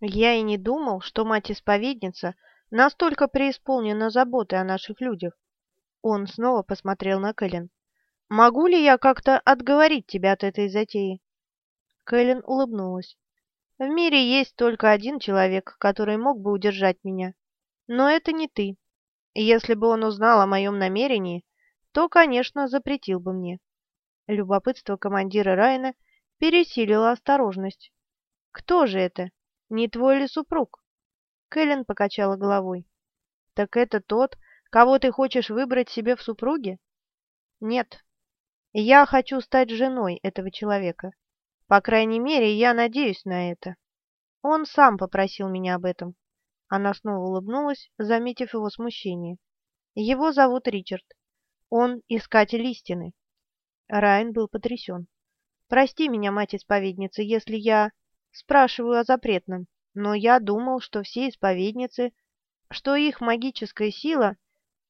Я и не думал, что мать-исповедница настолько преисполнена заботы о наших людях. Он снова посмотрел на Кэлен. «Могу ли я как-то отговорить тебя от этой затеи?» Кэлен улыбнулась. «В мире есть только один человек, который мог бы удержать меня. Но это не ты. Если бы он узнал о моем намерении, то, конечно, запретил бы мне». Любопытство командира Райна пересилило осторожность. «Кто же это? Не твой ли супруг?» Кэлен покачала головой. «Так это тот, кого ты хочешь выбрать себе в супруге?» «Нет. Я хочу стать женой этого человека. По крайней мере, я надеюсь на это. Он сам попросил меня об этом». Она снова улыбнулась, заметив его смущение. «Его зовут Ричард. Он искатель истины». Райан был потрясен. «Прости меня, мать-исповедница, если я спрашиваю о запретном, но я думал, что все исповедницы, что их магическая сила...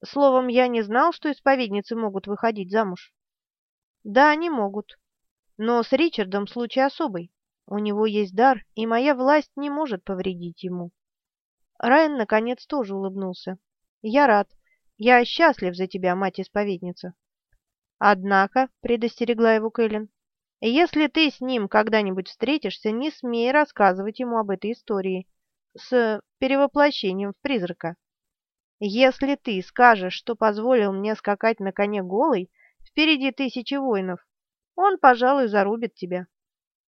Словом, я не знал, что исповедницы могут выходить замуж». «Да, они могут. Но с Ричардом случай особый. У него есть дар, и моя власть не может повредить ему». Райан, наконец, тоже улыбнулся. «Я рад. Я счастлив за тебя, мать-исповедница». «Однако», — предостерегла его Кэлен, — «если ты с ним когда-нибудь встретишься, не смей рассказывать ему об этой истории с перевоплощением в призрака. Если ты скажешь, что позволил мне скакать на коне голой, впереди тысячи воинов, он, пожалуй, зарубит тебя».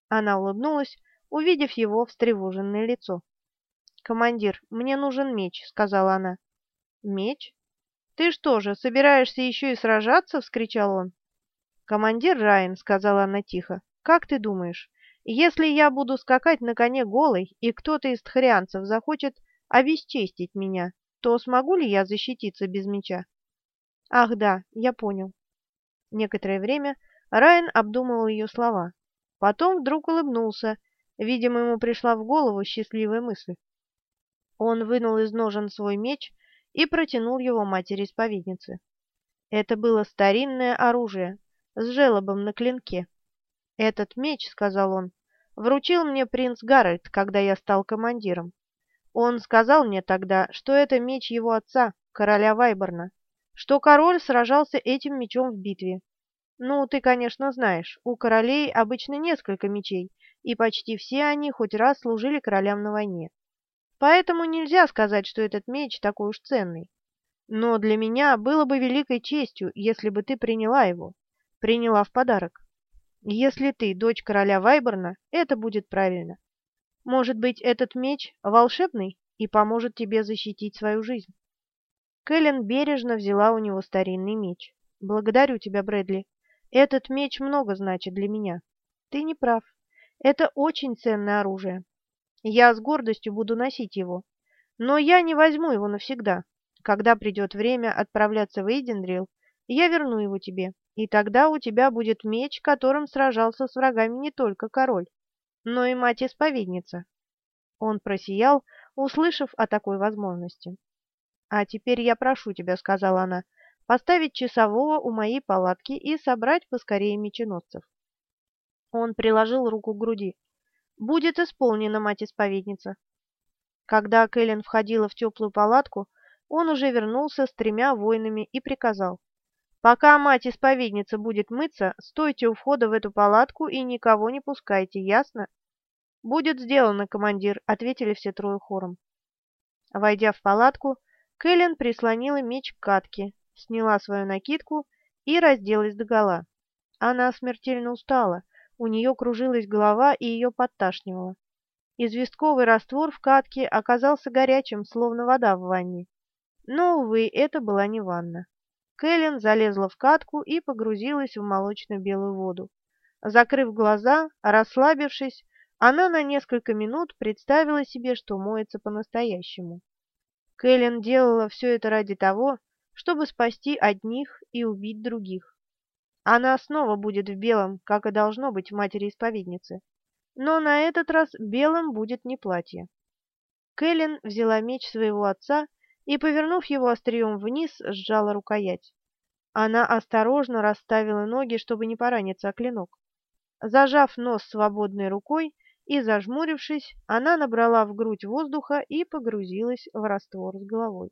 Она улыбнулась, увидев его встревоженное лицо. «Командир, мне нужен меч», — сказала она. «Меч? «Ты что же, собираешься еще и сражаться?» — вскричал он. «Командир Райан», — сказала она тихо, — «как ты думаешь, если я буду скакать на коне голой, и кто-то из тхарианцев захочет обесчестить меня, то смогу ли я защититься без меча?» «Ах да, я понял». Некоторое время Райан обдумывал ее слова. Потом вдруг улыбнулся. Видимо, ему пришла в голову счастливая мысль. Он вынул из ножен свой меч и протянул его матери-исповеднице. Это было старинное оружие с желобом на клинке. «Этот меч, — сказал он, — вручил мне принц Гарольд, когда я стал командиром. Он сказал мне тогда, что это меч его отца, короля Вайборна, что король сражался этим мечом в битве. Ну, ты, конечно, знаешь, у королей обычно несколько мечей, и почти все они хоть раз служили королям на войне. Поэтому нельзя сказать, что этот меч такой уж ценный. Но для меня было бы великой честью, если бы ты приняла его, приняла в подарок. Если ты дочь короля Вайборна, это будет правильно. Может быть, этот меч волшебный и поможет тебе защитить свою жизнь. Кэлен бережно взяла у него старинный меч. «Благодарю тебя, Брэдли. Этот меч много значит для меня. Ты не прав. Это очень ценное оружие. Я с гордостью буду носить его. Но я не возьму его навсегда. Когда придет время отправляться в Эйдендрил, я верну его тебе, и тогда у тебя будет меч, которым сражался с врагами не только король, но и мать-исповедница». Он просиял, услышав о такой возможности. «А теперь я прошу тебя», — сказала она, — «поставить часового у моей палатки и собрать поскорее меченосцев». Он приложил руку к груди. Будет исполнена, мать-исповедница. Когда Кэлен входила в теплую палатку, он уже вернулся с тремя воинами и приказал. «Пока мать-исповедница будет мыться, стойте у входа в эту палатку и никого не пускайте, ясно?» «Будет сделано, командир», — ответили все трое хором. Войдя в палатку, Кэлен прислонила меч к катке, сняла свою накидку и разделась догола. Она смертельно устала, у нее кружилась голова и ее подташнивало. Известковый раствор в катке оказался горячим, словно вода в ванне. Но, увы, это была не ванна. Кэлен залезла в катку и погрузилась в молочно-белую воду. Закрыв глаза, расслабившись, она на несколько минут представила себе, что моется по-настоящему. Кэлен делала все это ради того, чтобы спасти одних и убить других. Она снова будет в белом, как и должно быть в матери-исповедницы. Но на этот раз белым будет не платье. Кэлен взяла меч своего отца и, повернув его острием вниз, сжала рукоять. Она осторожно расставила ноги, чтобы не пораниться о клинок. Зажав нос свободной рукой, и, зажмурившись, она набрала в грудь воздуха и погрузилась в раствор с головой.